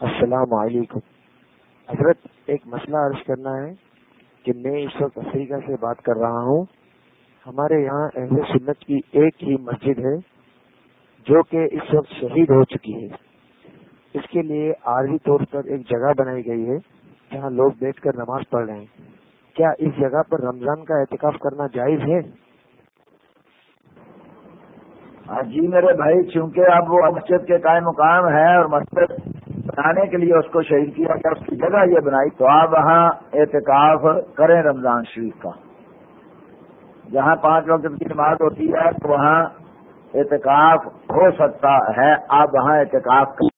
السلام علیکم۔ حضرت، ایک مسئلہ عرض کرنا ہے کہ میں اس وقت افریقہ سے بات کر رہا ہوں۔ ہمارے یہاں اہل سنت کی ایک ہی مسجد ہے جو کہ اس وقت شہید ہو چکی ہے۔ اس کے لیے عارضی طور پر ایک جگہ بنائی گئی ہے جہاں لوگ بیٹھ کر نماز پڑھ رہے ہیں۔ کیا اس جگہ پر رمضان کا احتکاف کرنا جائز ہے؟ ہاں جی میرے بھائی، چونکہ اب وہ مسجد کے قائم مقام ہے اور مسجد بنانے کے لیے اس کو شہید کیا گیا، اس کی جگہ یہ بنائی۔ تو آپ وہاں احتکاف کریں رمضان شریف کا۔ جہاں پانچ وقت کی نماز ہوتی ہے تو وہاں احتکاف ہو سکتا ہے۔ آپ وہاں احتکاف کریں۔